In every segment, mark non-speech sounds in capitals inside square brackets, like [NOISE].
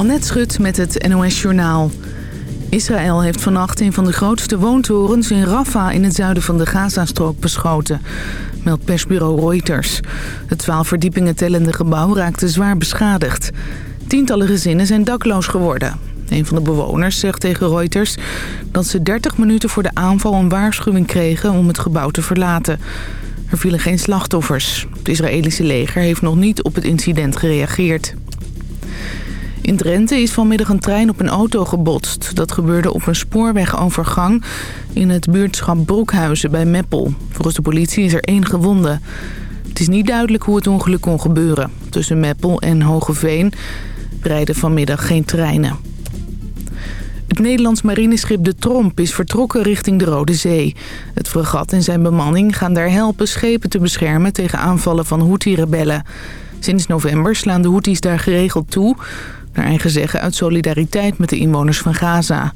Annette Schut met het NOS Journaal. Israël heeft vannacht een van de grootste woontorens in Rafah in het zuiden van de Gazastrook beschoten, meldt persbureau Reuters. Het 12 verdiepingen tellende gebouw raakte zwaar beschadigd. Tientallen gezinnen zijn dakloos geworden. Een van de bewoners zegt tegen Reuters dat ze 30 minuten voor de aanval een waarschuwing kregen om het gebouw te verlaten. Er vielen geen slachtoffers. Het Israëlische leger heeft nog niet op het incident gereageerd. In Drenthe is vanmiddag een trein op een auto gebotst. Dat gebeurde op een spoorwegovergang in het buurtschap Broekhuizen bij Meppel. Volgens de politie is er één gewonde. Het is niet duidelijk hoe het ongeluk kon gebeuren. Tussen Meppel en Hogeveen rijden vanmiddag geen treinen. Het Nederlands marineschip De Tromp is vertrokken richting de Rode Zee. Het fregat en zijn bemanning gaan daar helpen schepen te beschermen tegen aanvallen van Houthi-rebellen. Sinds november slaan de Houthis daar geregeld toe... naar eigen zeggen uit solidariteit met de inwoners van Gaza.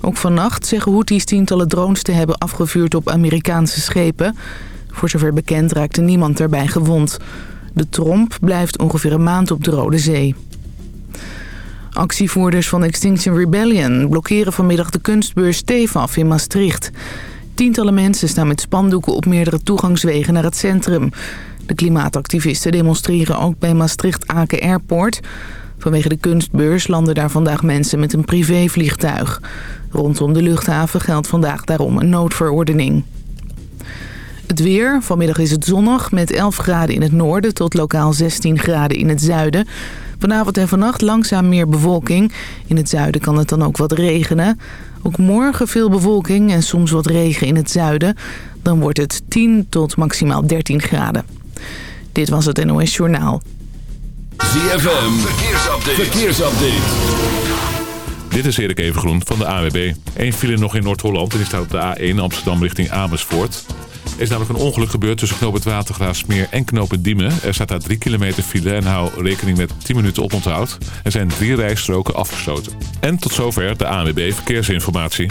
Ook vannacht zeggen Houthis tientallen drones te hebben afgevuurd op Amerikaanse schepen. Voor zover bekend raakte niemand daarbij gewond. De Tromp blijft ongeveer een maand op de Rode Zee. Actievoerders van Extinction Rebellion blokkeren vanmiddag de kunstbeurs TEFAF in Maastricht. Tientallen mensen staan met spandoeken op meerdere toegangswegen naar het centrum. De klimaatactivisten demonstreren ook bij Maastricht-Aken Airport. Vanwege de kunstbeurs landen daar vandaag mensen met een privévliegtuig. Rondom de luchthaven geldt vandaag daarom een noodverordening. Het weer. Vanmiddag is het zonnig met 11 graden in het noorden tot lokaal 16 graden in het zuiden. Vanavond en vannacht langzaam meer bewolking. In het zuiden kan het dan ook wat regenen. Ook morgen veel bewolking en soms wat regen in het zuiden. Dan wordt het 10 tot maximaal 13 graden. Dit was het NOS Journaal. ZFM, verkeersupdate. verkeersupdate. Dit is Erik Evengroen van de AWB. Eén file nog in Noord-Holland en die staat op de A1 Amsterdam richting Amersfoort. Er is namelijk een ongeluk gebeurd tussen knooppunt Watergraafsmeer en knooppunt Diemen. Er staat daar 3 kilometer file en hou rekening met 10 minuten oponthoud. Er zijn drie rijstroken afgesloten. En tot zover de ANWB Verkeersinformatie.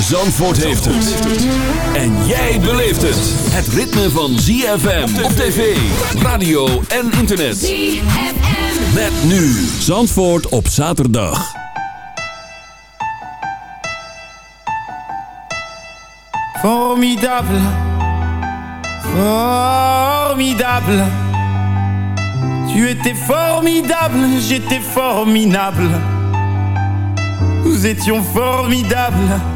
Zandvoort heeft het. En jij beleeft het. Het ritme van ZFM op tv, radio en internet. ZFM. Met nu Zandvoort op zaterdag. Formidable, formidable. Tu étais formidable, j'étais formidable. Nous étions formidables.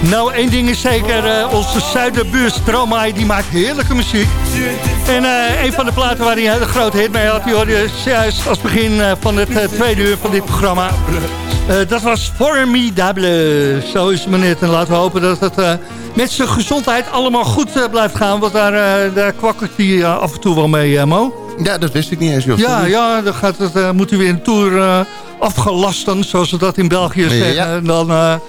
Nou, één ding is zeker, uh, onze zuiderbuur Stromae, die maakt heerlijke muziek. En uh, een van de platen waar hij een hele grote hit mee had, die hoorde juist als begin uh, van het tweede uur van dit programma. dat was Formidable. Zo is het maar net. En laten we hopen dat het met zijn gezondheid allemaal goed blijft gaan. Want daar, daar kwakkert hij af en toe wel mee, Mo. Ja, dat wist ik niet eens. Joh. Ja, ja, dan gaat het, moet hij weer een tour afgelasten, zoals ze dat in België zeggen. Ja. Dan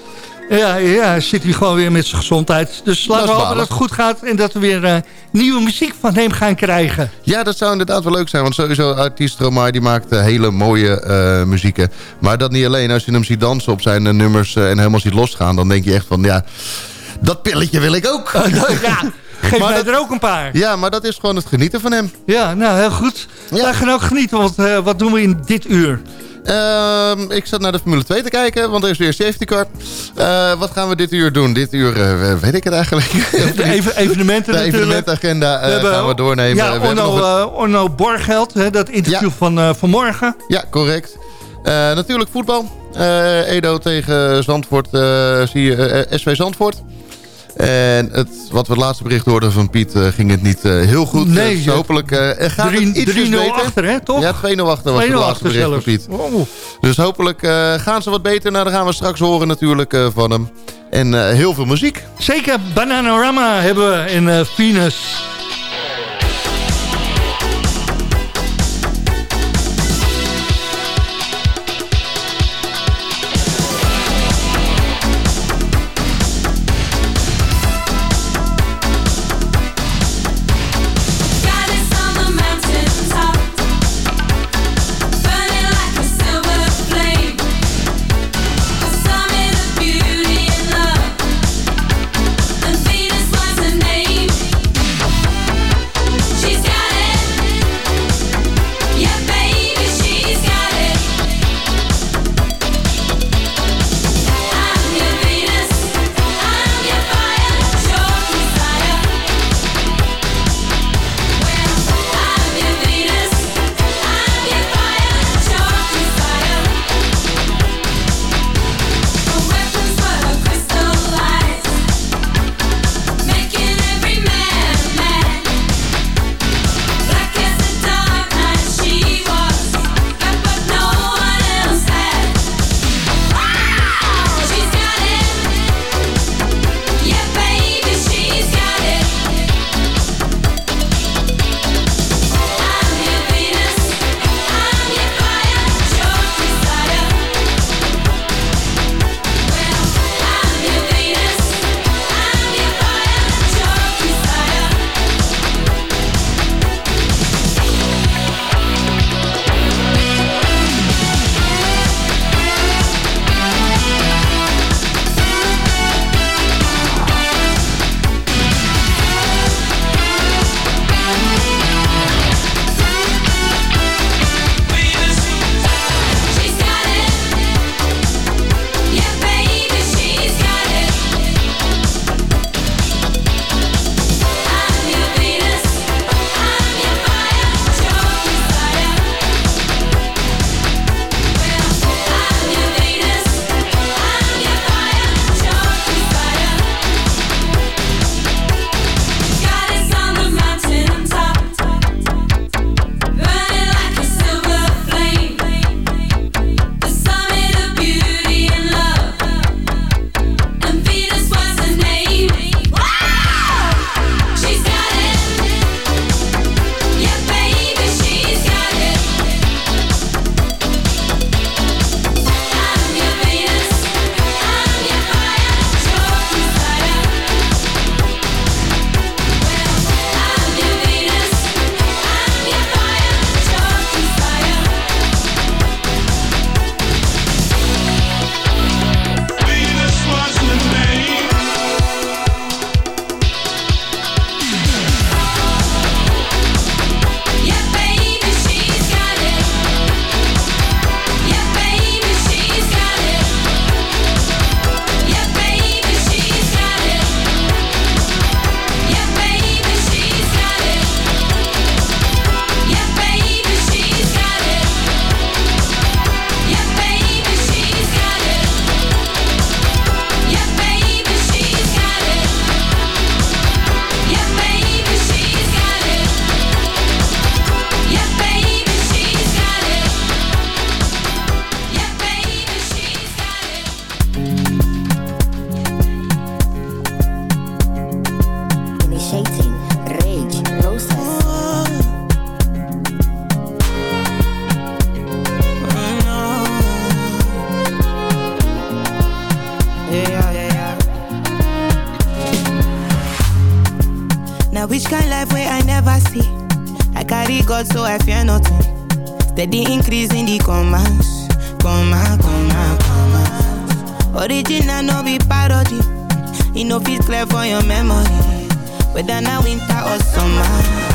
ja, ja, zit hij gewoon weer met zijn gezondheid. Dus laten we hopen dat het goed gaat en dat we weer uh, nieuwe muziek van hem gaan krijgen. Ja, dat zou inderdaad wel leuk zijn. Want sowieso, artiest Romai die maakt uh, hele mooie uh, muzieken. Maar dat niet alleen. Als je hem ziet dansen op zijn nummers en helemaal ziet losgaan... dan denk je echt van, ja, dat pilletje wil ik ook. ja. [LAUGHS] Geef maar mij er ook een paar. Ja, maar dat is gewoon het genieten van hem. Ja, nou heel goed. Ja. Wij gaan ook genieten, want wat doen we in dit uur? Uh, ik zat naar de Formule 2 te kijken, want er is weer safety car. Uh, wat gaan we dit uur doen? Dit uur uh, weet ik het eigenlijk. [LAUGHS] De even, evenementen De evenementagenda we hebben, gaan we doornemen. Ja, Orno, het... Orno Borgeld, hè, dat interview ja. van vanmorgen. Ja, correct. natuurlijk voetbal. Edo tegen Zandvoort, zie je SV Zandvoort. En het, wat we het laatste bericht hoorden van Piet, uh, ging het niet uh, heel goed. Nee, dus hopelijk uh, gaat 3, het iets beter. achter, hè, toch? Ja, 2-0 achter was het laatste bericht zelfs. van Piet. Oh. Dus hopelijk gaan ze wat beter. Nou, dan gaan we straks horen natuurlijk van hem. En heel veel muziek. Zeker, Bananarama hebben we in Venus. God so I fear nothing. Steady increase in the commas, comma, comma, comma. Original no be parody. You know fit clear for your memory. Whether now winter or summer.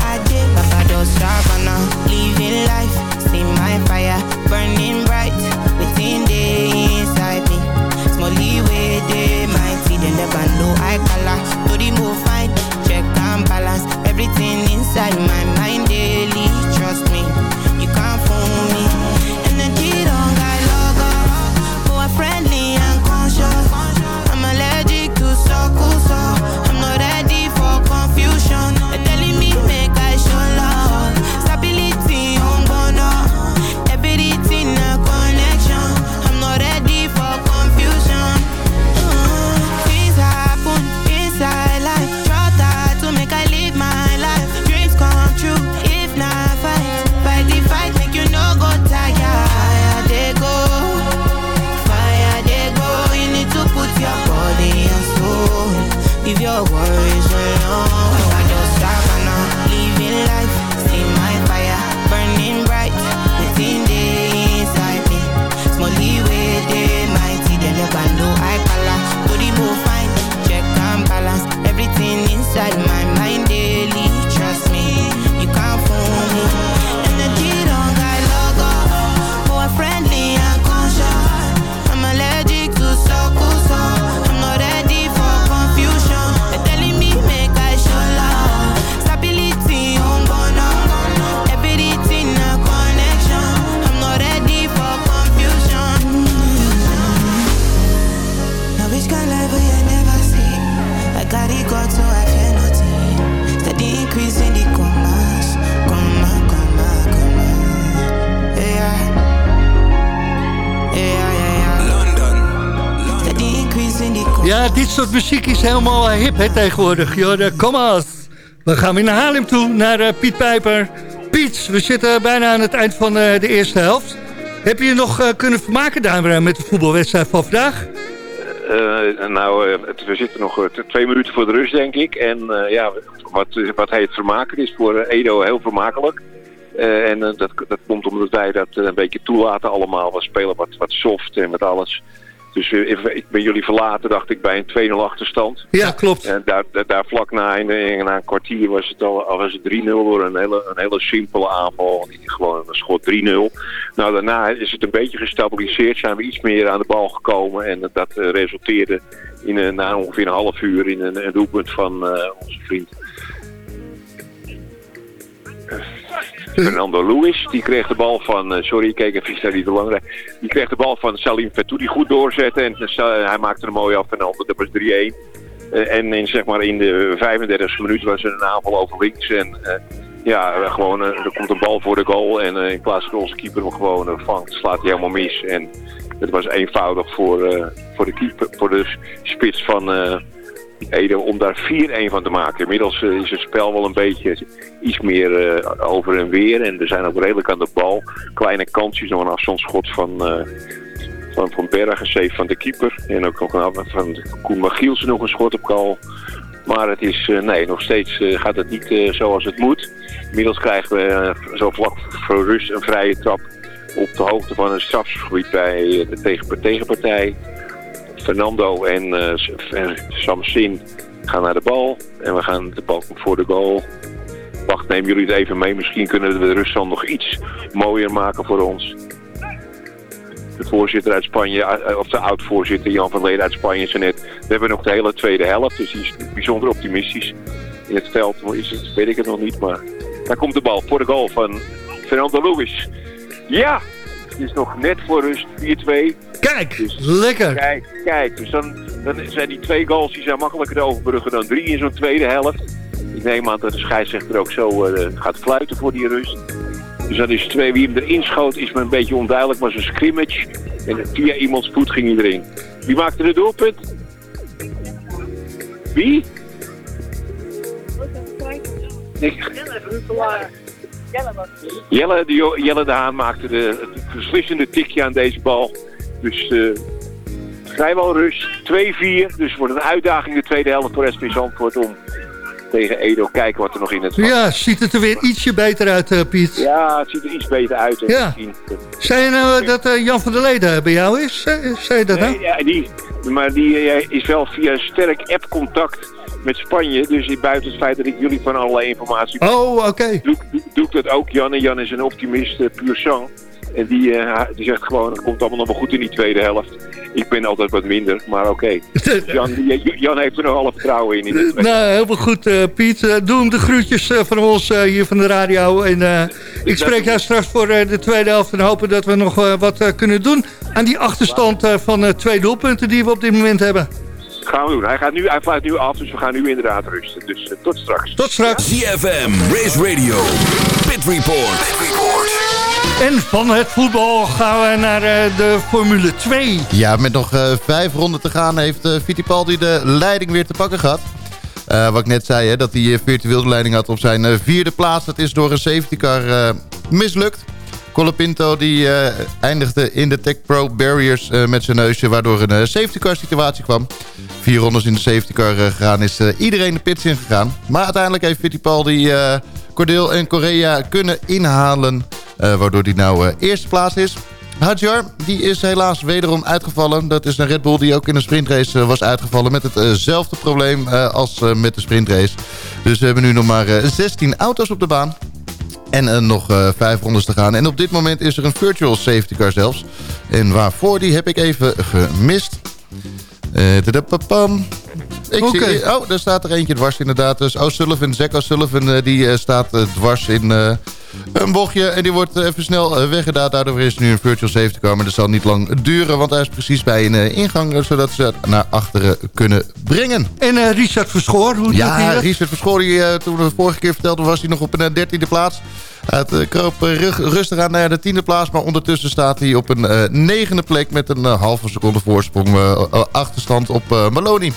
I did just Savannah, living life. See my fire burning bright within the inside me. Small way they mighty, then never know I color. To the move fine, check and balance everything inside my mind daily. Trust me, you can't fool me. Dit soort muziek is helemaal eh, hip hè, tegenwoordig. Joh, de Commas. We gaan weer naar Haarlem toe, naar eh, Piet Pijper. Piet, we zitten bijna aan het eind van eh, de eerste helft. Heb je je nog kunnen vermaken eh, met de voetbalwedstrijd van vandaag? Nou, het- we zitten nog twee minuten voor de rust, denk ik. En ja, wat, wat heet vermaken is voor Edo heel vermakelijk. En dat, dat komt omdat wij dat een beetje toelaten allemaal. We spelen wat, wat soft en met alles. Dus eh, ik ben jullie verlaten, dacht ik, bij een 2-0 achterstand. Ja, klopt. En daar, daar, vlak na, in, in- na een kwartier, was het al, al was het 3-0 door een hele, een hele simpele aanval. Gewoon een schot 3-0. Nou, daarna is het een beetje gestabiliseerd. Zijn we iets meer aan de bal gekomen. En dat eh, resulteerde in een, na ongeveer een half uur in een, een doelpunt van eh, onze vriend. Fernando Lewis, die kreeg de bal van, eh, sorry ik keek even te lang rijdt. Die kreeg de bal van Salim Fatou, die goed doorzette. En eh, hij maakte er mooi af en dat was 3-1. Eh, en in, zeg maar, in de 35e minuut was er een aanval over links. En eh, ja, gewoon, er komt een bal voor de goal. En in plaats van onze keeper hem gewoon vangt, slaat hij helemaal mis. En het was eenvoudig voor, voor de keeper, voor de spits van om daar 4-1 van te maken. Inmiddels eh, is het spel wel een beetje iets meer eh, over en weer. En we zijn ook redelijk aan de bal. Kleine kansjes, nog een afstandsschot van... eh, van Van van de keeper. En ook nog een, van Koen Magielsen nog een schot op goal. Maar het is, nee, nog steeds gaat het niet zoals het moet. Inmiddels krijgen we zo vlak voor rust een vrije trap op de hoogte van een strafgebied bij de tegen- tegenpartij. Fernando en, en Samsin gaan naar de bal. En we gaan de bal voor de goal. Wacht, nemen jullie het even mee. Misschien kunnen we de ruststand nog iets mooier maken voor ons de voorzitter uit Spanje, eh, of de oud-voorzitter Jan van Leden uit Spanje zei net, we hebben nog de hele tweede helft, dus die is bijzonder optimistisch. In het veld is het, weet ik het nog niet, maar daar komt de bal voor de goal van Fernando Lewis. Ja, is nog net voor rust, 4-2. Kijk, Dus- lekker. Kijk, kijk, dus dan, dan zijn die twee goals die zijn makkelijker te overbruggen dan drie in zo'n tweede helft. Ik neem aan dat de scheidsrechter ook zo eh, gaat fluiten voor die rust. Dus dat is twee. Wie hem erin schoot is me een beetje onduidelijk. Maar zo'n scrimmage. En via iemands voet ging hij erin. Wie maakte de doelpunt? Wie? Ik- Jelle de, Jelle de Haan maakte de, het beslissende tikje aan deze bal. Dus eh, vrijwel rust. 2-4. Dus wordt een uitdaging de tweede helft voor SP Zandvoort om tegen Edo. Kijken wat er nog in het... Ja, ziet het er weer ietsje beter uit, Piet. Ja, het ziet er iets beter uit. Ja. Zei je nou dat Jan van der Leden bij jou is? Zei je dat nou? Nee, ja, die, maar die is wel via sterk app-contact met Spanje. Dus buiten het feit dat ik jullie van allerlei informatie... Oh, oké. Doe, doe, ik dat ook. Jan en Jan is een optimist, uh, puur. En die, uh, die zegt gewoon, het komt allemaal nog wel goed in die tweede helft. Ik ben altijd wat minder, maar oké. [LAUGHS] Jan, Jan heeft er nog alle vertrouwen in. in nou, helemaal goed, uh, Piet. Uh, doe hem de groetjes van ons hier van de radio. En ik spreek jou straks voor de tweede helft. En hopen dat we nog wat kunnen doen aan die achterstand van twee doelpunten die we op dit moment hebben. Gaan we doen. Hij, gaat nu, hij fluit nu af, dus we gaan nu inderdaad rusten. Dus tot straks. Tot straks. CFM, Race Radio, Pit Report. Pit Report. En van het voetbal gaan we naar uh, de Formule 2. Ja, met nog uh, vijf ronden te gaan heeft uh, Fittipaldi de leiding weer te pakken gehad. wat ik net zei, hè, dat hij virtueel de leiding had op zijn vierde plaats. Dat is door een safety car mislukt. Colapinto die eindigde in de Tech Pro Barriers met zijn neusje... waardoor een safety car situatie kwam. Vier rondes in de safety car gegaan is iedereen de pits in gegaan. Maar uiteindelijk heeft Fittipaldi... Cordeel en Korea kunnen inhalen. Waardoor die nou eerste plaats is. Hadjar, die is helaas wederom uitgevallen. Dat is een Red Bull die ook in de sprintrace was uitgevallen... met hetzelfde probleem als met de sprintrace. Dus we hebben nu nog maar 16 auto's op de baan. En nog vijf rondes te gaan. En op dit moment is er een virtual safety car zelfs. En waarvoor die heb ik even gemist. Uh, ik zie, oh, daar staat er eentje dwars inderdaad. Dus O'Sullivan, Zack O'Sullivan, uh, die uh, staat uh, dwars in een bochtje. En die wordt even snel weggedaan. Daardoor is nu een virtual safety car. Maar dat zal niet lang duren, want hij is precies bij een ingang. Zodat ze het naar achteren kunnen brengen. En Richard Verschoor, hoe Ja, hij Richard Verschoor, die, toen we de vorige keer vertelden, was hij nog op een dertiende plaats. Het uh, kroop rustig aan naar de tiende plaats. Maar ondertussen staat hij op een negende plek met een halve seconde voorsprong achterstand op Maloney.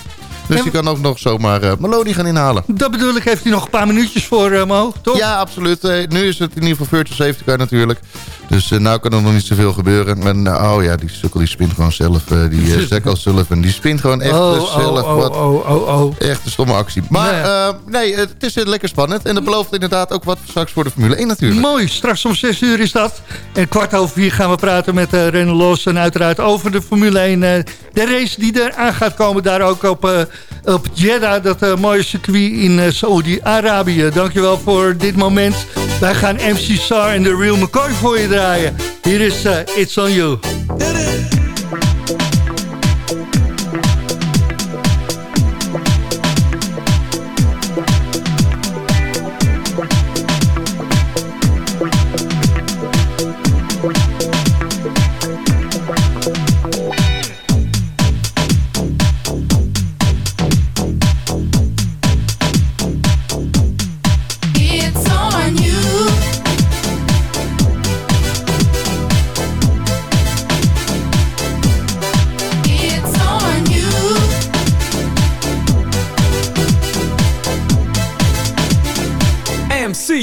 Dus die kan ook nog zomaar uh, Melody gaan inhalen. Dat bedoel ik, heeft hij nog een paar minuutjes voor uh, Mo, toch? Ja, absoluut. Uh, nu is het in ieder geval virtual safety car natuurlijk. Dus uh, nou kan er nog niet zoveel gebeuren. En oh ja, die sukkel die spint gewoon zelf. die [LAUGHS] uh, Zekko Sullivan, die spint gewoon echt oh, zelf. Oh, wat oh, oh, oh, Echt een stomme actie. Maar nee, nee het is lekker spannend. En dat belooft inderdaad ook wat straks voor de Formule 1 natuurlijk. Mooi, straks om 6 uur is dat. En kwart over vier gaan we praten met uh, Renault Lawson uiteraard over de Formule 1. de race die er aan gaat komen daar ook op op Jeddah, dat uh, mooie circuit in uh, Saudi-Arabië. Dankjewel voor dit moment. Wij gaan MC Sar en de Real McCoy voor je draaien. Hier is uh, It's On You.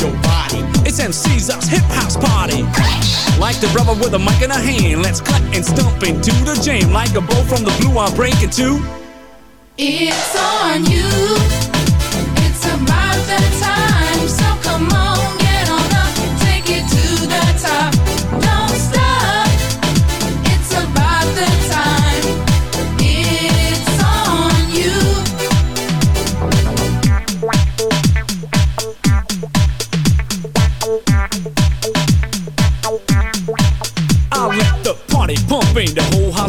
your body. It's MC's us hip house party. Like the brother with a mic in a hand, let's cut and stomp into the jam. Like a bow from the blue, I'm breaking two. It's on you. It's about that time, so come on,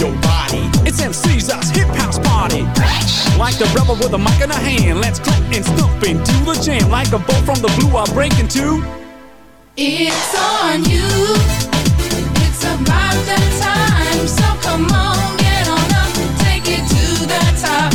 your body. It's MC's us hip house party. Like the rebel with a mic in a hand. Let's clap and stomp into the jam. Like a bolt from the blue, I break into. It's on you. It's about that time. So come on, get on up, take it to the top.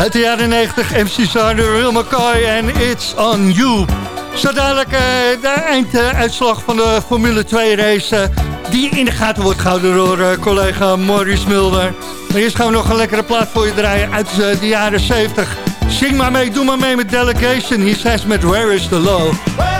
Uit de jaren 90, MC Sarder, Will McCoy en It's On You. Zo dadelijk eh, de einduitslag van de Formule 2 race... eh, die in de gaten wordt gehouden door eh, collega Maurice Mulder. Maar eerst gaan we nog een lekkere plaat voor je draaien uit de jaren 70. Zing maar mee, doe maar mee met Delegation. Hier zijn met. Where is the love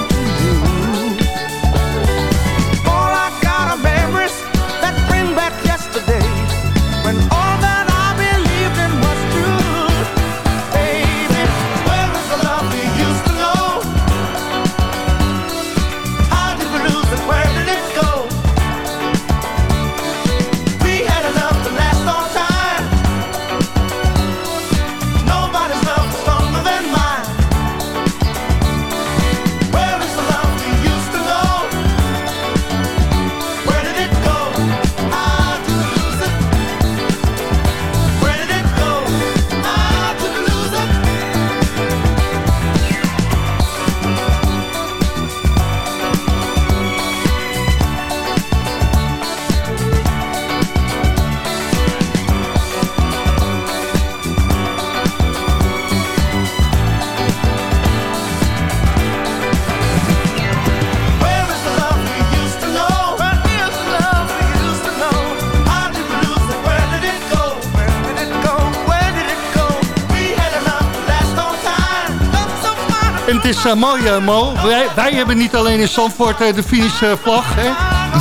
is eh, mooi, eh, Mo. Wij, wij hebben niet alleen in Zandvoort eh, de finishvlag, hè?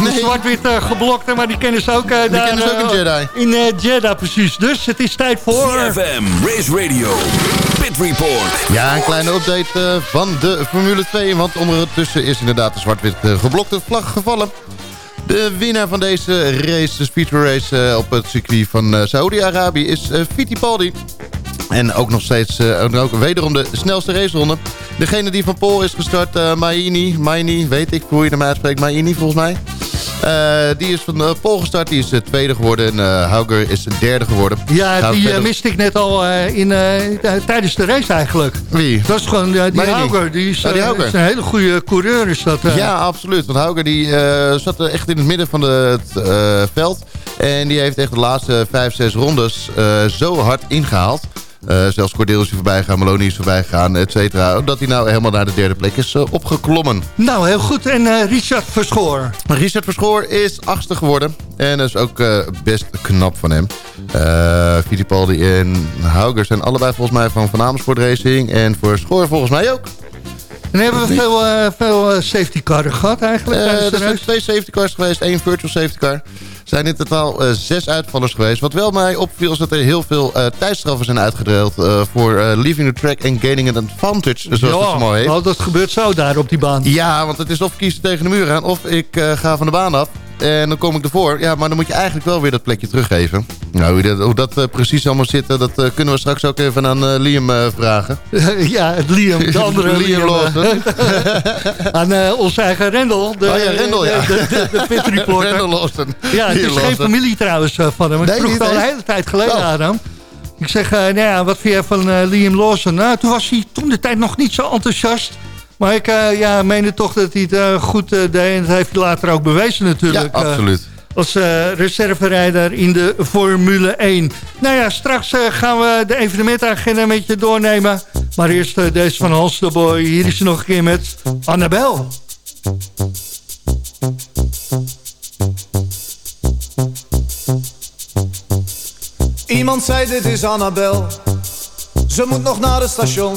Nee. Zwart-wit geblokt, maar die kennen ze ook eh, daar. kennen ze ook in eh, Jeddah. In Jeddah, precies. Dus het is tijd voor... CFM, Race Radio, Pit Report. Ja, een kleine update van de Formule 2. Want ondertussen is inderdaad de zwart-wit geblokte vlag gevallen. De winnaar van deze race, de speedway race op het circuit van Saudi-Arabië, is Fittipaldi. En ook nog steeds, ook wederom de snelste raceronde. Degene die van Pool is gestart, eh Maini, Maini, weet ik hoe je hem uitspreekt, Maini volgens mij. Eh, die is van uh, Pool gestart, die is eh, tweede geworden. En eh Hauger is derde geworden. Ja, die verder- miste ik net al in, tijdens de race eigenlijk. Wie? Dat is gewoon die Maini. Hauger. Die is, Oh, die Hauger. is een hele goede coureur. Is dat. Ja, absoluut. Want Hauger die, zat echt in het midden van de, het veld. En die heeft echt de laatste vijf, zes rondes zo hard ingehaald. Eh, zelfs Cordelis is voorbij gegaan, Maloney is voorbij gegaan, et cetera. Dat hij nou helemaal naar de derde plek is eh, opgeklommen. Nou, heel goed. En eh, Richard Verschoor. Richard Verschoor is achtste geworden. En dat is ook best knap van hem. Fittipaldi en Hauger zijn allebei volgens mij van Van Amersfoort Racing. En voor Schoor volgens mij ook. En hebben we veel, veel safety car gehad eigenlijk? Er zijn twee safety cars geweest, één virtual safety car. Er zijn in totaal eh, zes uitvallers geweest. Wat wel mij opviel is dat er heel veel eh tijdstraffen zijn uitgedeeld... eh, voor leaving the track and gaining an advantage, zoals het zo mooi heet. dat gebeurt zo daar op die baan. Ja, want het is of kiezen tegen de muur aan... of ik ga van de baan af en dan kom ik ervoor. Ja, maar dan moet je eigenlijk wel weer dat plekje teruggeven. Nou, hoe dat, hoe dat eh, precies allemaal zit... eh, dat eh, kunnen we straks ook even aan Liam vragen. [LAUGHS] ja, het Liam, de [LAUGHS] andere Liam Liam. [LAUGHS] Aan onze eigen Rendel. De, Oh ja, Rendel, ja. De, de, de pit reporter. Lawson. Ja, het is geen familie trouwens van hem. Ik Nee, vroeg het al een hele tijd geleden Oh. aan hem. Ik zeg, nou ja, wat vind jij van Liam Lawson? Nou, toen was hij toen de tijd nog niet zo enthousiast. Maar ik eh, ja, meende toch dat hij het eh, goed eh, deed. En dat heeft hij later ook bewezen Ja, natuurlijk. eh, absoluut. als eh, reserverijder in de Formule 1. Nou ja, straks gaan we de evenementagenda met je doornemen. Maar eerst eh, deze van Hans de Boy. Hier is ze nog een keer met Annabel. Iemand zei dit is Annabel Ze moet nog naar het station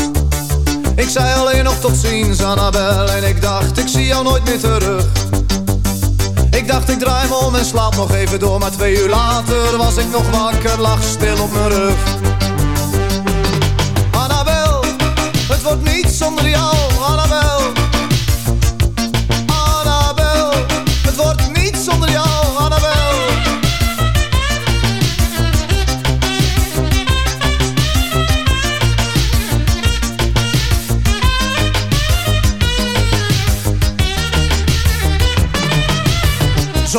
Ik zei alleen nog tot ziens, Annabel En ik dacht, ik zie jou nooit meer terug. Ik dacht, ik draai me om en slaap nog even door Maar twee uur later was ik nog wakker, lag stil op mijn rug. Annabel, het wordt niet zonder jou, Annabel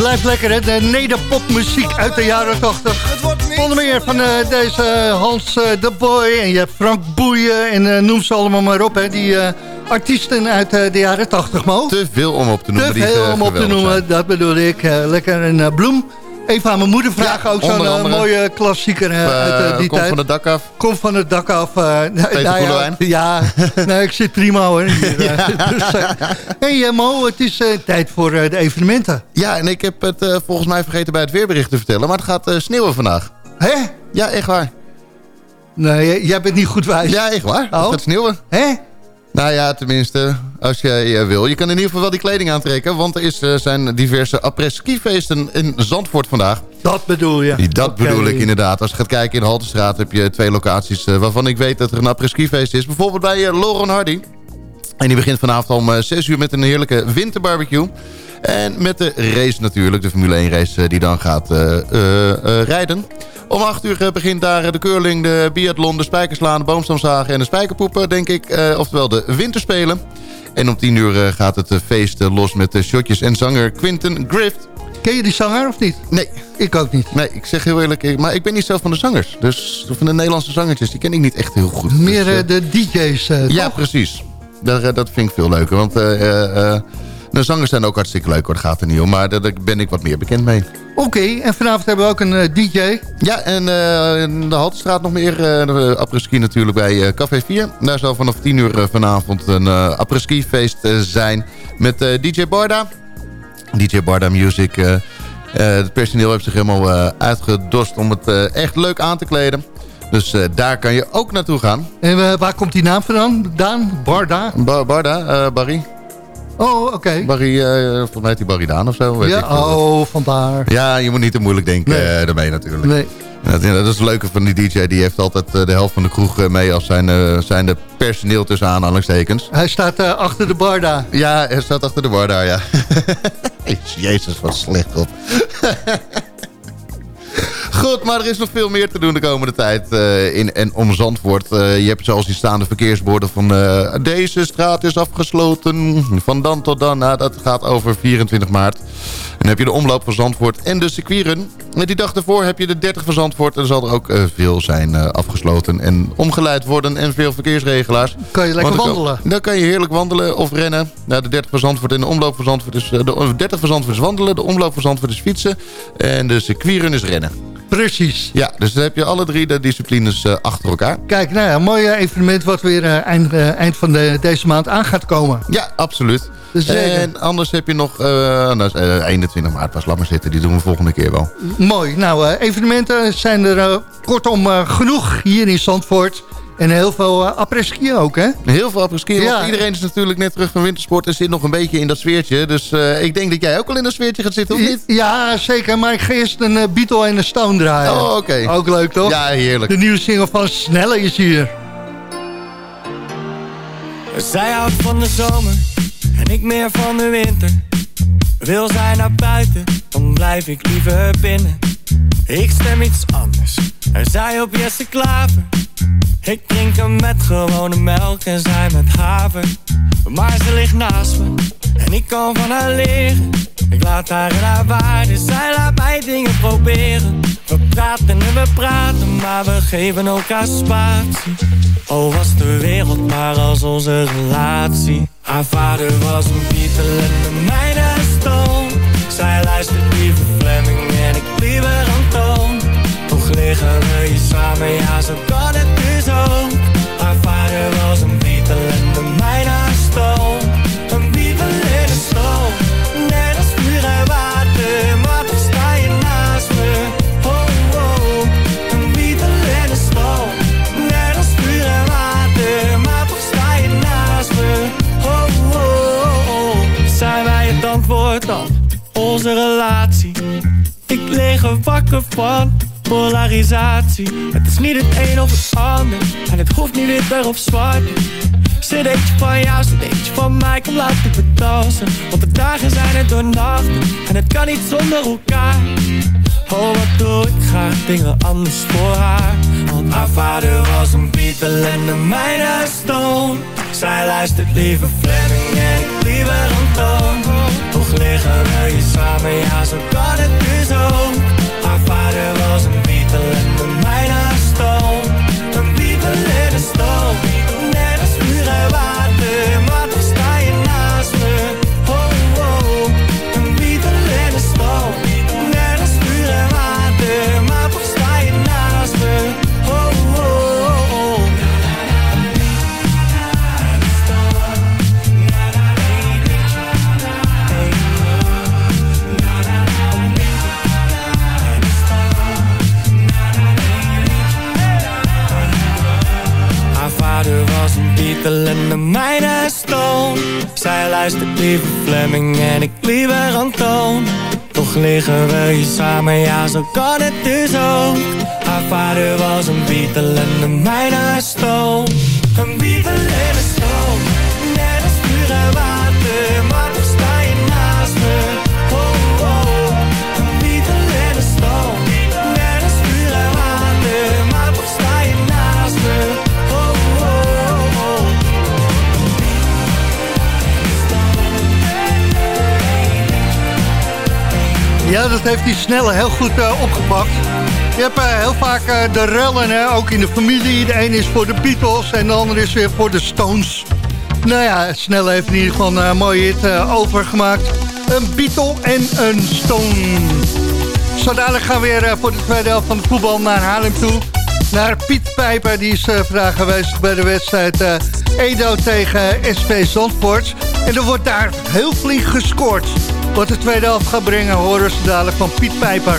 blijft lekker, hè? De nederpopmuziek uit de jaren 80. Onder meer van eh, deze Hans eh, de Boy en je hebt Frank Boeien en eh, noem ze allemaal maar op, hè? Die eh, artiesten uit eh, de jaren 80, Mo. Te veel om op te noemen. Te die, veel om op te noemen, zijn. dat bedoel ik. Lekker een bloem. Even aan mijn moeder vragen, Ja, ook zo'n eh, mooie klassieker eh, uit die Kom tijd. van het dak af. Kom van het dak af. nou, nou ja, ja, nee, ik zit prima hoor. Hier, eh. [LAUGHS] [LAUGHS] dus, hey Mo, het is tijd voor de evenementen. Ja, en ik heb het volgens mij vergeten bij het weerbericht te vertellen. Maar het gaat sneeuwen vandaag. Hè? Ja, echt waar. Nee, jij bent niet goed wijs. Ja, echt waar. Het Oh. gaat sneeuwen. Hè? Nou ja, tenminste, als jij eh, wil. Je kan in ieder geval wel die kleding aantrekken. Want er is, eh, zijn diverse après-ski feesten in Zandvoort vandaag. Dat bedoel je. Dat bedoel ik inderdaad. Als je gaat kijken in Haltestraat heb je twee locaties... eh, waarvan ik weet dat er een après-ski feest is. Bijvoorbeeld bij Lauren Hardy. En die begint vanavond om 6 uur met een heerlijke winterbarbecue. En met de race natuurlijk, de Formule 1 race eh, die dan gaat eh, eh, rijden. Om 8 uur begint daar de curling, de biathlon, de spijkerslaan, de boomstamzagen en de spijkerpoepen, denk ik. Oftewel de winterspelen. En om 10 uur gaat het feest los met de shotjes en zanger Quinten Grift. Ken je die zanger of niet? Nee. Ik ook niet. Nee, ik zeg heel eerlijk, maar ik ben niet zo van de zangers. Dus van de Nederlandse zangertjes, die ken ik niet echt heel goed. Meer Dus, de DJ's, eh, ja, toch? precies. Dat, dat vind ik veel leuker. Want eh, de zangers zijn ook hartstikke leuk, hoor. Dat gaat er niet om. Maar daar ben ik wat meer bekend mee. Oké, en vanavond hebben we ook een eh, DJ. Ja, en eh, in de Haltestraat nog meer. de après-ski natuurlijk bij Café 4. Daar zal vanaf 10 uur vanavond een eh après-ski feest zijn. Met DJ Barda. DJ Barda Music. het personeel heeft zich helemaal uitgedost om het echt leuk aan te kleden. Dus daar kan je ook naartoe gaan. En waar komt die naam vandaan? Daan? Barda? Ba- Barda, Barry. Oh, oké. Barry, eh volgens mij heet hij Barry Daan of zo. weet Ja, oh, vandaar. Ja, je moet niet te moeilijk denken Nee. eh, daarmee natuurlijk. Nee. Dat, dat is het leuke van die DJ. Die heeft altijd eh, de helft van de kroeg mee als zijn, zijn de personeel tussen aanhalingstekens. Hij staat achter de Barda. Ja, hij staat achter de bar daar, ja. [LAUGHS] Jezus, wat slecht op. Goed, maar er is nog veel meer te doen de komende tijd eh, in en om Zandvoort. Eh, je hebt zoals die staande verkeersborden van eh, deze straat is afgesloten. Van dan tot dan, nou, dat gaat over 24 maart. En dan heb je de omloop van Zandvoort en de circuitrun. En die dag ervoor heb je de 30 van Zandvoort. En er zal er ook veel zijn afgesloten en omgeleid worden. En veel verkeersregelaars. Kan je lekker kan- wandelen. Dan kan je heerlijk wandelen of rennen. Nou, de 30 van Zandvoort en de omloop van Zandvoort is... De 30 van Zandvoort is wandelen, de omloop van Zandvoort is fietsen. En de circuitrun is rennen. Precies. Ja, dus dan heb je alle drie de disciplines eh, achter elkaar. Kijk, nou ja, een mooi eh, evenement wat weer eh, eind, eind van de, deze maand aan gaat komen. Ja, absoluut. En anders heb je nog... nou, is, eh, 21 maart pas, laat maar zitten. Die doen we volgende keer wel. Mooi. Nou, evenementen zijn er kortom genoeg hier in Zandvoort. En heel veel uh, après-ski ook, hè? Heel veel apres-ski. Ja. Iedereen is natuurlijk net terug van wintersport en zit nog een beetje in dat sfeertje. Dus eh, ik denk dat jij ook al in dat sfeertje gaat zitten, of niet? Ja, zeker. Maar ik ga eerst een eh, Beatle en een Stone draaien. Oh, oké. Ook leuk, toch? Ja, heerlijk. De nieuwe single van Snelle is hier. Zij houdt van de zomer en ik meer van de winter. Wil zij naar buiten, dan blijf ik liever binnen. Ik stem iets anders en zij op Jesse Klaver. Ik drink hem met gewone melk en zij met haver. Maar ze ligt naast me en ik kan van haar leren. Ik laat haar in haar waarde, zij laat mij dingen proberen. We praten en we praten, maar we geven elkaar spatie. Oh, was de wereld maar als onze relatie. Haar vader was een Beatle en de Stone. Zij luistert liever Fleming en ik liever Antoon. Toch liggen we hier samen, ja zo kan het dus ook. Haar vader was een relatie. Ik lig er wakker van polarisatie. Het is niet het een of het ander. En het hoeft niet witter of zwart. eentje van jou, cd'tje van mij, kom laat we dansen. Want de dagen zijn het door nachten. En het kan niet zonder elkaar. Oh, wat doe ik graag dingen anders voor haar haar vader was een Beatle en de een Stone Zij luistert liever Fleming en ik liever Anton. Toch liggen we hier samen, ja zo het dus ook. Haar vader was een samen, ja zo kan het dus ook. Haar vader was een Beatle en de mijne een Stone heeft die snelle heel goed eh, opgepakt. Je hebt eh, heel vaak eh, de rellen, hè, ook in de familie. De een is voor de Beatles en de ander is weer voor de Stones. Nou ja, Snelle heeft in ieder geval een mooie hit overgemaakt. Een Beatle en een Stone. Zo dadelijk gaan we weer voor de tweede helft van de voetbal naar Haarlem toe. Naar Piet Pijper, die is vandaag geweest bij de wedstrijd Edo tegen SV Zandvoort. En er wordt daar heel flink gescoord. Wat de tweede helft gaat brengen, horen ze dadelijk van Piet Pijper.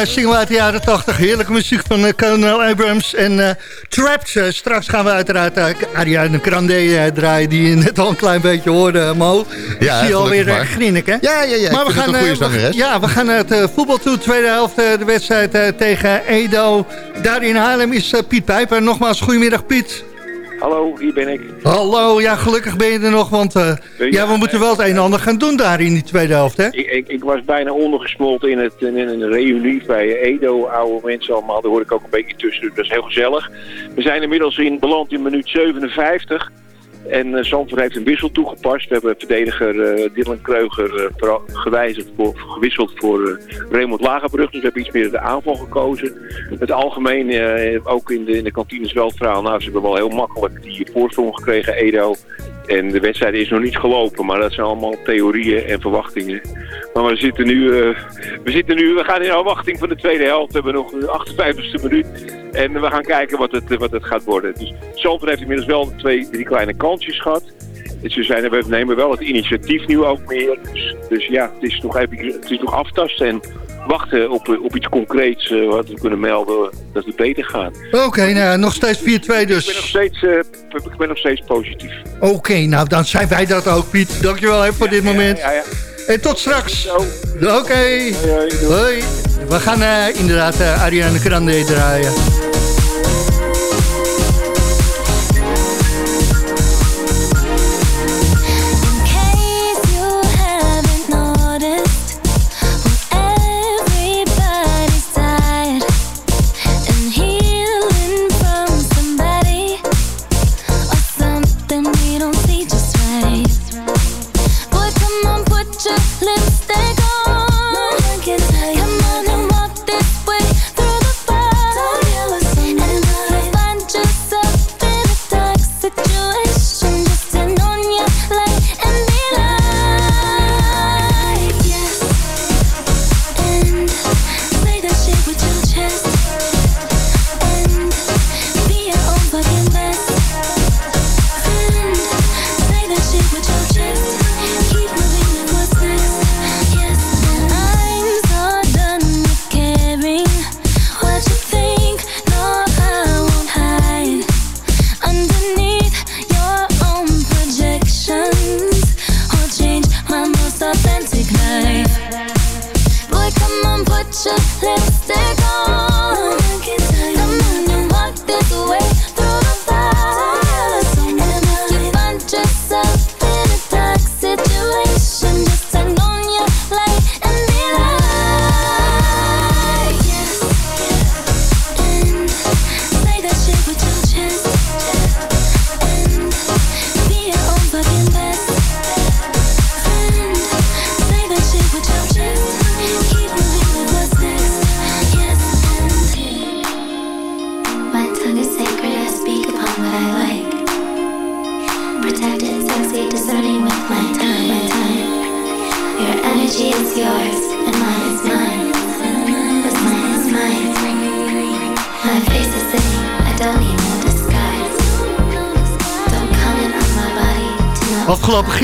Uh, single uit de jaren 80. Heerlijke muziek van uh, Colonel Abrams en uh, Trapped. straks gaan we uiteraard uh, Ariana Grande draaien... die je net al een klein beetje hoorde, Mo. Ja, zie je alweer uh, grinniken. Ja, ja, ja. Maar we gaan, we, ja, we gaan het voetbal toe. Tweede helft, de wedstrijd tegen Edo. Daar in Haarlem is Piet Pijper. Nogmaals, goedemiddag Piet. Hallo, hier ben ik. Hallo, ja, gelukkig ben je er nog, want uh, ja, we moeten wel het een en ander gaan doen daar in die tweede helft, hè? Ik, ik, ik was bijna ondergesmolten in, het, in een reunie bij Edo, oude mensen allemaal, daar hoor ik ook een beetje tussen, dat is heel gezellig. We zijn inmiddels in beland in minuut 57. En uh, heeft een wissel toegepast. We hebben verdediger uh, Dylan Kreuger uh, gewijzigd voor, gewisseld voor Raymond Lagerbrug. Dus we hebben iets meer de aanval gekozen. Het algemeen, ook in de, in de kantines wel verhaal. Nou, ze hebben wel heel makkelijk die voorsprong gekregen, Edo. En de wedstrijd is nog niet gelopen, maar dat zijn allemaal theorieën en verwachtingen. Maar we zitten nu, uh, we, zitten nu we gaan in afwachting van de tweede helft. We hebben nog de 58e minuut. En we gaan kijken wat het, wat het gaat worden. Dus Zandvoort heeft inmiddels wel twee, drie kleine kansjes gehad. Dus we, zijn, we nemen wel het initiatief nu ook meer. Dus, dus ja, het is nog, even, het is nog aftasten en wachten op, op iets concreets uh, wat we kunnen melden dat het beter gaat. Oké, okay, nou, nog steeds 4-2 dus. Ik ben nog steeds, uh, ik ben nog steeds positief. Oké, okay, nou dan zijn wij dat ook Piet. Dankjewel even voor ja, dit ja, moment. Ja, en tot straks. Oké. Okay. Hoi. We gaan uh, inderdaad Ariane Grande draaien.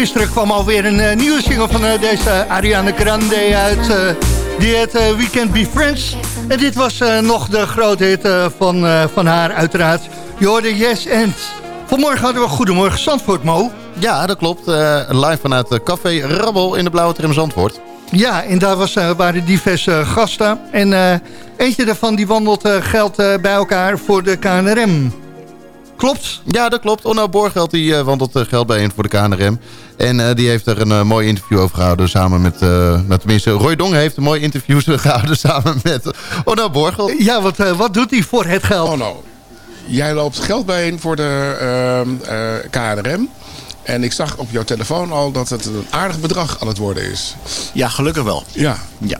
Gisteren kwam alweer een uh, nieuwe single van uh, deze Ariana Grande uit. Uh, die heet Weekend Be Friends. En dit was nog de grote hit van, van haar uiteraard. Je hoorde Yes and. Vanmorgen hadden we Goedemorgen Zandvoort, Mo. Ja, dat klopt. live vanuit Café Rabbel in de Blauwe Trim Zandvoort. Ja, en daar was, waren diverse gasten. En eentje daarvan die wandelt geld bij elkaar voor de KNRM. Klopt? Ja, dat klopt. Onno Borgeld die, uh, wandelt uh, geld bijeen voor de KNRM. En uh, die heeft er een mooi interview over gehouden samen met... met tenminste, Roy Dong heeft een mooi interview [LAUGHS] gehouden samen met Onno Borgeld. Ja, wat, wat doet hij voor het geld? Onno, jij loopt geld bijeen voor de ehm, KNRM. En ik zag op jouw telefoon al dat het een aardig bedrag aan het worden is. Ja, gelukkig wel. Ja. ja.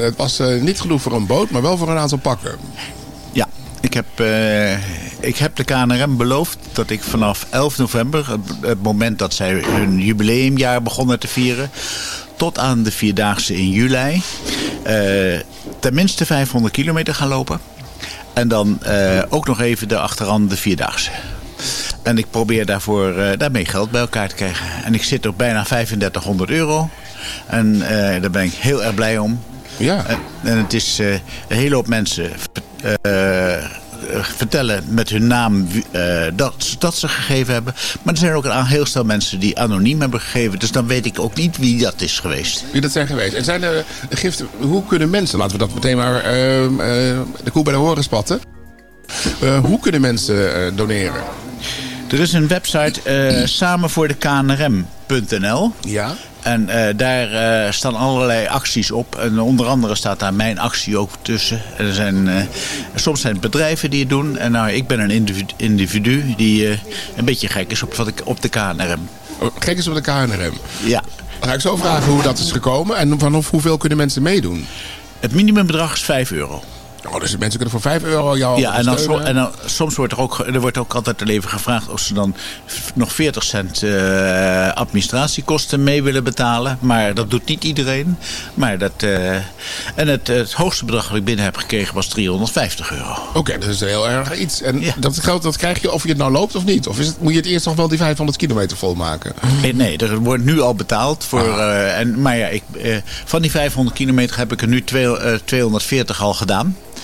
het was niet genoeg voor een boot, maar wel voor een aantal pakken. Ja, ik heb, uh, ik heb de KNRM beloofd dat ik vanaf 11 november, het, moment dat zij hun jubileumjaar begonnen te vieren, tot aan de Vierdaagse in juli, uh, tenminste 500 kilometer gaan lopen. En dan uh, ook nog even de achteraan de Vierdaagse. En ik probeer daarvoor, daarmee geld bij elkaar te krijgen. En ik zit op bijna 3500 euro. En daar ben ik heel erg blij om. Ja. En, en het is eh, een hele hoop mensen eh, eh, vertellen met hun naam eh, dat, ze- dat ze gegeven hebben. Maar er zijn ook een heel stel mensen die anoniem hebben gegeven. Dus dan weet ik ook niet wie dat is geweest. Wie dat zijn geweest. En zijn er giften, hoe kunnen mensen, laten we dat meteen maar ehm, eh, de koe bij de horen spatten. Eh, hoe kunnen mensen eh, doneren? Er is een website eh samen voor de KNRM.nl. Ja. En eh, daar eh, staan allerlei acties op. En onder andere staat daar mijn actie ook tussen. En er zijn, eh, soms zijn het bedrijven die het doen. En nou, ik ben een individu, individu die een beetje gek is op, wat ik, op de KNRM. Gek is op de KNRM? Ja. Dan ga ik zo vragen hoe dat is gekomen en vanaf hoeveel kunnen mensen meedoen? Het minimumbedrag is 5 euro. Oh, dus mensen kunnen voor 5 euro jou Ja, en, dan, so- en dan, soms wordt er ook, er wordt ook altijd even gevraagd of ze dan nog 40 cent eh, administratiekosten mee willen betalen. Maar dat doet niet iedereen. Maar dat, eh, en het, het hoogste bedrag dat ik binnen heb gekregen was 350 euro. Oké, dat is heel erg iets. En dat geld dat krijg je of je het nou loopt of niet? Of is het, moet je het eerst nog wel die 500 kilometer volmaken? Nee, nee, er wordt nu al betaald. Voor, eh, en, maar ja, ik, van die 500 kilometer heb ik er nu twee- eh, 240 al gedaan.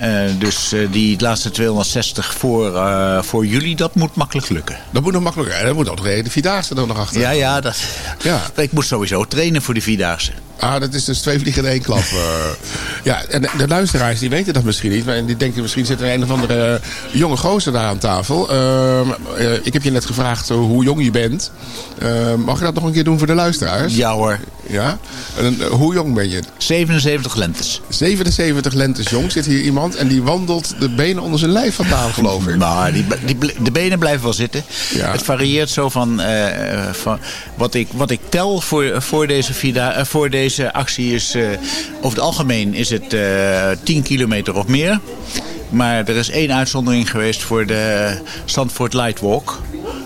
Eh, dus eh, die laatste 260 voor, eh, voor jullie, dat moet makkelijk lukken. Dat moet nog makkelijk. En dat moet ook de Vierdaagse er nog achter. Ja, ja, dat, Ja. [LAUGHS] ik moet sowieso trainen voor die Vierdaagse. Ah, dat is dus twee vliegen in één klap. [LAUGHS] ja, en de, de luisteraars die weten dat misschien niet. Maar die denken misschien zit er een of andere jonge gozer daar aan tafel. Ehm, eh, ik heb je net gevraagd hoe jong je bent. Ehm, mag je dat nog een keer doen voor de luisteraars? Ja hoor. Ja? En, hoe jong ben je? 77 lentes. 77 lentes jong zit hier iemand en die wandelt de benen onder zijn lijf vandaan, geloof ik. Maar die, die, de benen blijven wel zitten. Het varieert zo van, eh, van wat, ik, wat ik tel voor, voor, deze, vierda- eh, voor deze actie is... eh, over het algemeen is het eh 10 kilometer of meer. Maar er is één uitzondering geweest voor de Stanford Lightwalk.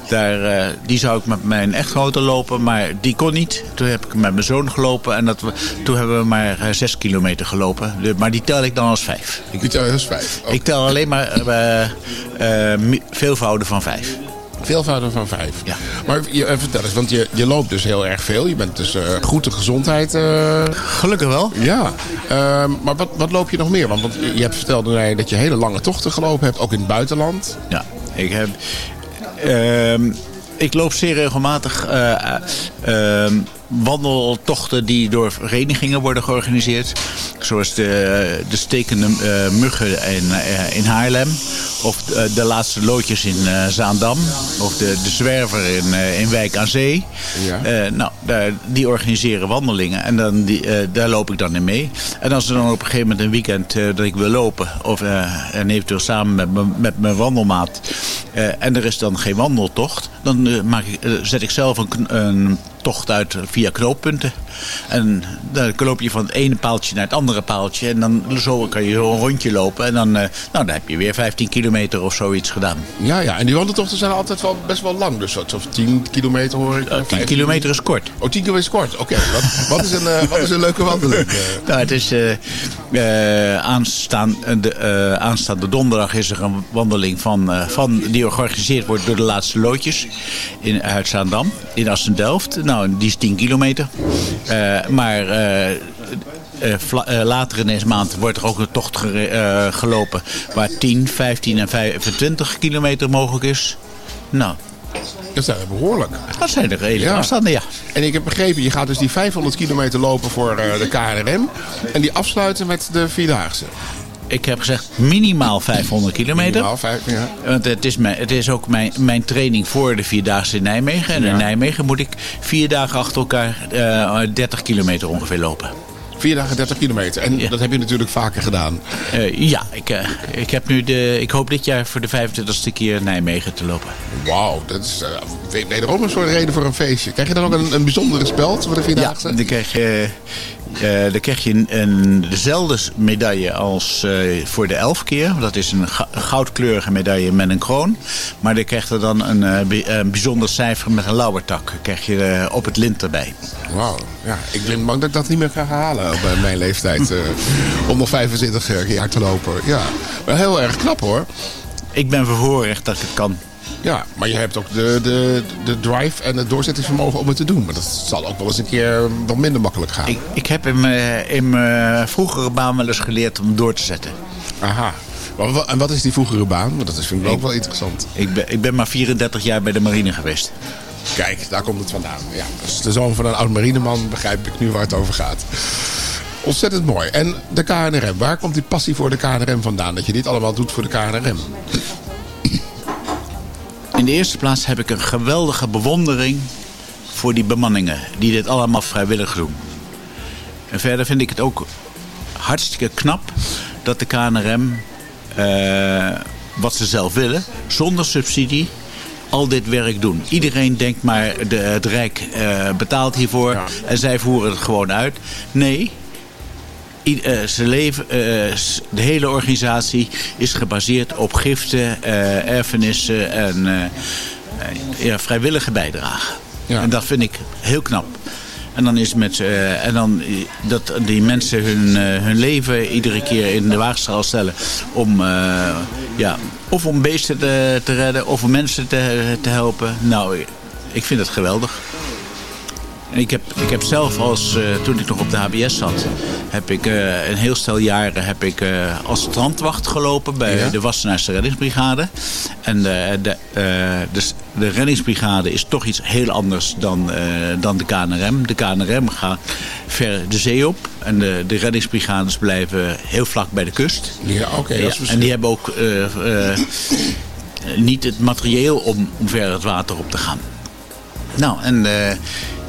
Daar, eh, die zou ik met mijn echtgenote lopen, maar die kon niet. Toen heb ik met mijn zoon gelopen en dat we, toen hebben we maar eh, 6 kilometer gelopen. De- maar die tel ik dan als 5. Die tel je als 5? Ik tel alleen maar eh, eh, veelvouden van 5. Veelvouden van vijf. Ja. Maar je, vertel eens, want je, je loopt dus heel erg veel. Je bent dus eh, goed de gezondheid. eh. Gelukkig wel. Ja. Ehm, maar wat, wat loop je nog meer? Want, want je hebt verteld dat je hele lange tochten gelopen hebt, ook in het buitenland. Ja, ik heb. Ehm, ik loop zeer regelmatig eh, ehm, wandeltochten die door verenigingen worden georganiseerd. Zoals de, de stekende eh, muggen in, eh, in Haarlem. Of de, laatste loodjes in eh, Zaandam. Of de, de zwerver in, eh, in Wijk aan Zee. Eh, nou, daar, die organiseren wandelingen. En dan die, eh, daar loop ik dan in mee. En als er dan op een gegeven moment een weekend eh, dat ik wil lopen. Of, eh, en eventueel samen met, met mijn wandelmaat. Eh, en er is dan geen wandeltocht. Dan eh, maak ik, eh, zet ik zelf een, een tocht uit via knooppunten. En dan loop je van het ene paaltje naar het andere paaltje. En dan zo kan je zo een rondje lopen. En dan, eh, nou, dan heb je weer 15 kilometer of zoiets gedaan. Ja, ja. En die wandeltochten zijn altijd wel best wel lang. Dus wat, of 10 kilometer hoor ik. 10 kilometer is kort. Oh, 10 kilometer is kort. Oké. Wat, wat, is een, eh, wat is een leuke wandeling? [LAUGHS] Eh, Nou, het is eh, eh, aanstaan, eh, de, eh, aanstaande donderdag is er een wandeling van, eh, van, die georganiseerd wordt door de laatste loodjes in uit Zaandam, in Assen-Delft. Nou, die is 10 kilometer. Eh, maar eh, eh, later in deze maand wordt er ook een tocht gelopen waar 10, 15 en 25 kilometer mogelijk is. Nou, dat zijn er behoorlijk. Dat zijn er redelijk afstanden, ja. En ik heb begrepen, je gaat dus die 500 kilometer lopen voor de KNRM. En die afsluiten met de Vierdaagse. Ik heb gezegd minimaal 500 kilometer. Minimaal vijf, ja. Want het is, mijn, het is ook mijn, mijn training voor de Vierdaagse in Nijmegen. En Ja. in Nijmegen moet ik vier dagen achter elkaar eh 30 kilometer ongeveer lopen. Vier dagen 30 kilometer. En dat heb je natuurlijk vaker gedaan. Eh, ja, ik, eh, ik, heb nu de, ik hoop dit jaar voor de 25ste keer Nijmegen te lopen. Wauw, dat is uh, wederom een soort reden voor een feestje. Krijg je dan ook een, een bijzondere speld voor de Vierdaagse? Ja, dan krijg je, eh, dan krijg je een, een- dezelfde medaille als eh, voor de elf keer. Dat is een goudkleurige medaille met een kroon. Maar dan krijg je dan een, eh, een bijzonder cijfer met een lauwertak. krijg je op het lint erbij. Wauw, ja, ik ben bang dat ik dat niet meer ga halen op mijn leeftijd. om nog 25 jaar te lopen. Ja, maar heel erg knap hoor. Ik ben bevoorrecht dat ik het kan. Ja, maar je hebt ook de, de, de drive en het doorzettingsvermogen om het te doen. Maar dat zal ook wel eens een keer wat minder makkelijk gaan. Ik, ik heb in mijn, in mijn vroegere baan wel eens geleerd om door te zetten. Aha. En wat is die vroegere baan? Want dat is, vind ik ook wel interessant. Ik ben, ik ben maar 34 jaar bij de marine geweest. Kijk, daar komt het vandaan. Ja, dus de zoon van een oud marineman begrijp ik nu waar het over gaat. Ontzettend mooi. En de KNRM, waar komt die passie voor de KNRM vandaan? Dat je dit allemaal doet voor de KNRM? In de eerste plaats heb ik een geweldige bewondering voor die bemanningen. Die dit allemaal vrijwillig doen. En verder vind ik het ook hartstikke knap dat de KNRM, eh, wat ze zelf willen, zonder subsidie, al dit werk doen. Iedereen denkt maar, de, het Rijk eh, betaalt hiervoor en zij voeren het gewoon uit. Nee, I- eh, ze leven, eh, de hele organisatie is gebaseerd op giften, eh, erfenissen en eh, eh, ja, vrijwillige bijdrage. En dat vind ik heel knap. En dan is met, eh, en dan dat die mensen hun, hun leven iedere keer in de waagschaal stellen om ja, of om beesten te, te redden of om mensen te, te helpen. Nou, ik vind het geweldig. En Ik heb, ik heb zelf als, eh, toen ik nog op de HBS zat, heb ik eh, een heel stel jaren heb ik, eh, als strandwacht gelopen bij Ja? de Wassenaarse reddingsbrigade. En de, de, dus de reddingsbrigade is toch iets heel anders dan, dan de KNRM. De KNRM gaat ver de zee op en de, de reddingsbrigades blijven heel vlak bij de kust. Ja, oké. en die hebben ook niet het materieel om, om ver het water op te gaan. Nou, en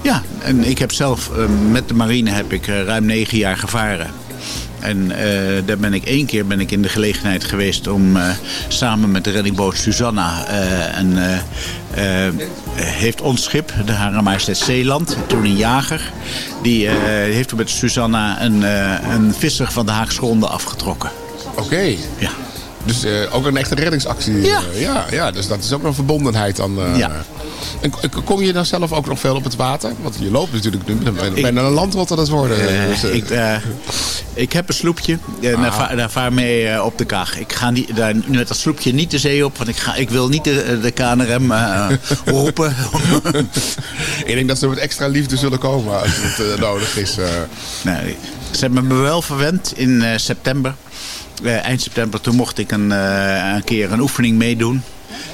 ja, en ik heb zelf eh, met de marine heb ik eh, ruim negen jaar gevaren. En eh, daar ben ik één keer ben ik in de gelegenheid geweest om samen met de reddingboot Susanna eh, en heeft ons schip, de Hare Majesteit Zeeland, toen een jager, die heeft met Susanna een, een visser van de Haagse Ronde afgetrokken. Oké. Ja. Dus eh, ook een echte reddingsactie. Ja. eh, ja, ja, dus dat is ook een verbondenheid dan. eh. Ja. En kom je dan zelf ook nog veel op het water? Want je loopt natuurlijk nu, ben bijna een landrot aan het worden. Dus, ik, ik heb een sloepje. En daar, va- daar vaar mee op de kaag. Ik ga niet, daar, met dat sloepje niet de zee op. Want ik, ga, ik wil niet de, de KNRM [LAUGHS] roepen. ik denk dat ze met extra liefde zullen komen als het nodig is. Nee, ze hebben me wel verwend in september. Eh, eind september, toen mocht ik een, eh, een keer een oefening meedoen.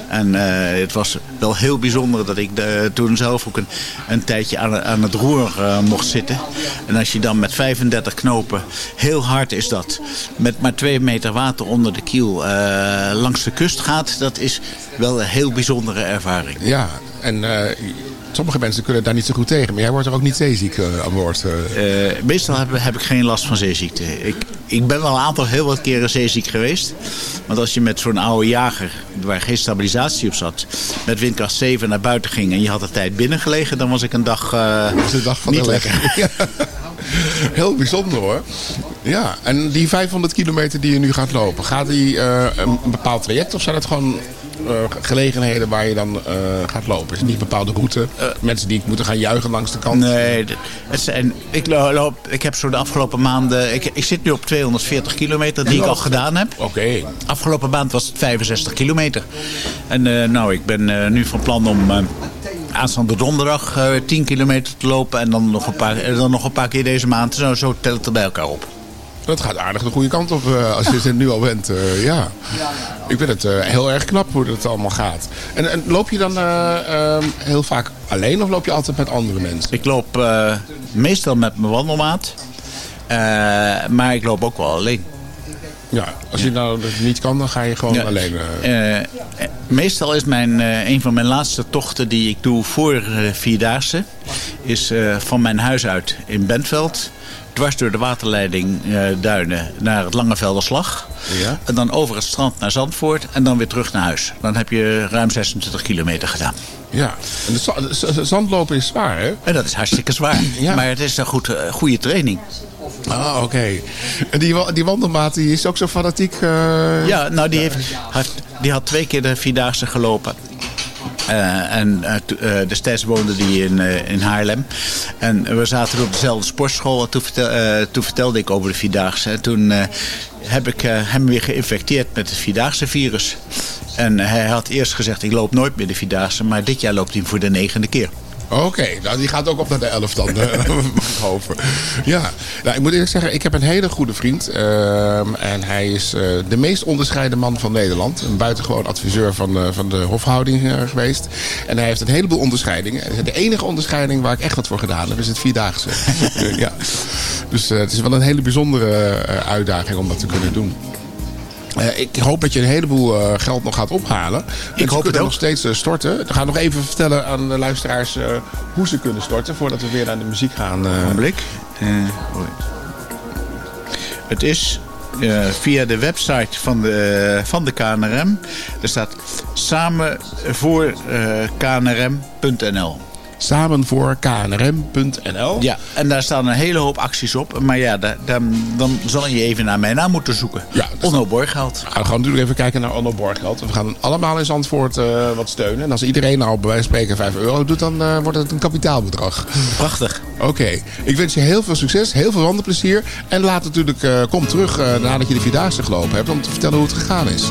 En eh, het was wel heel bijzonder dat ik de- toen zelf ook een, een tijdje aan, aan het roer mocht zitten. En als je dan met 35 knopen, heel hard is dat, met maar twee meter water onder de kiel langs de kust gaat, dat is wel een heel bijzondere ervaring. Ja, en sommige mensen kunnen daar niet zo goed tegen. Maar jij wordt er ook niet zeeziek eh, aan boord. eh. Eh, meestal heb, heb ik geen last van zeeziekte. Ik, ik ben wel een aantal heel wat keren zeeziek geweest. Want als je met zo'n oude jager, waar geen stabilisatie op zat, met windkracht 7 naar buiten ging en je had de tijd binnengelegen, dan was ik een dag, de dag van niet de lekker. [LAUGHS] Ja. Heel bijzonder hoor. Ja, en die 500 kilometer die je nu gaat lopen, gaat die een bepaald traject of zijn het gewoon gelegenheden waar je dan eh, gaat lopen? Is het niet een bepaalde route? Mensen die moeten gaan juichen langs de kant? Nee, het zijn, ik, lo- loop, ik heb zo de afgelopen maanden... Ik, ik zit nu op 240 kilometer die ik al gedaan heb. Oké. Afgelopen maand was het 65 kilometer. En eh, nou, ik ben eh, nu van plan om... eh, Aanstaande donderdag eh 10 kilometer te lopen en dan nog een paar, eh, dan nog een paar keer deze maand. Zo, zo telt het er bij elkaar op. Dat gaat aardig de goede kant op eh, als je er nu al bent. eh, ja. Ik vind het eh, heel erg knap hoe dat allemaal gaat. En, en loop je dan eh, ehm, heel vaak alleen of loop je altijd met andere mensen? Ik loop meestal met mijn wandelmaat. Maar ik loop ook wel alleen. Ja, als je nou dat niet kan, dan ga je gewoon Ja. alleen. meestal is mijn, een van mijn laatste tochten die ik doe voor Vierdaagse... is van mijn huis uit in Bentveld... dwars door de waterleiding eh, Duinen naar het Langevelderslag. Ja. En dan over het strand naar Zandvoort en dan weer terug naar huis. Dan heb je ruim 26 kilometer gedaan. Ja, en zandlopen is zwaar, hè? En dat is hartstikke zwaar. Maar het is een goed, eh, goede training. Ah, oké. En die, die wandelmaat die is ook zo fanatiek? eh, Ja, nou die, heeft, heeft- die had twee keer de Vierdaagse gelopen. Eh, en eh, destijds woonde hij in, in Haarlem. En we zaten op dezelfde sportschool. En toen, toen vertelde ik over de Vierdaagse. En toen heb ik hem weer geïnfecteerd met het Vierdaagse virus. En hij had eerst gezegd, ik loop nooit meer de Vierdaagse. Maar dit jaar loopt hij voor de negende keer. Oké, nou die gaat ook op naar de elf dan, [LAUGHS] mag ik hopen. Ja, nou, ik moet eerlijk zeggen, ik heb een hele goede vriend. ehm, en hij is eh, de meest onderscheiden man van Nederland. Een buitengewoon adviseur van, eh, van de hofhouding eh, geweest. En hij heeft een heleboel onderscheidingen. En de enige onderscheiding waar ik echt wat voor gedaan heb, is het Vierdaagse. [LAUGHS] Ja. Dus het is wel een hele bijzondere uitdaging om dat te kunnen doen. Eh, ik hoop dat je een heleboel eh, geld nog gaat ophalen. Ik hoop het nog steeds eh, storten. We gaan nog even vertellen aan de luisteraars hoe ze kunnen storten... voordat we weer naar de muziek gaan. blik. Het is via de website van de, van de KNRM. Er staat samen voor knrm.nl. Samen voor knrm.nl. Ja, en daar staan een hele hoop acties op. Maar ja, da- dan, dan zal je even naar mijn naam moeten zoeken. Ja, Onno Borghout. Nou, we gaan natuurlijk even kijken naar Onno Borgeld. We gaan allemaal in Zandvoort eh, wat steunen. En als iedereen nou bij wijze van spreken 5 euro doet... dan eh, wordt het een kapitaalbedrag. Prachtig. Oké. Ik wens je heel veel succes, heel veel wandelplezier. En laat natuurlijk, eh, kom terug nadat je de Vierdaagse gelopen hebt... om te vertellen hoe het gegaan is.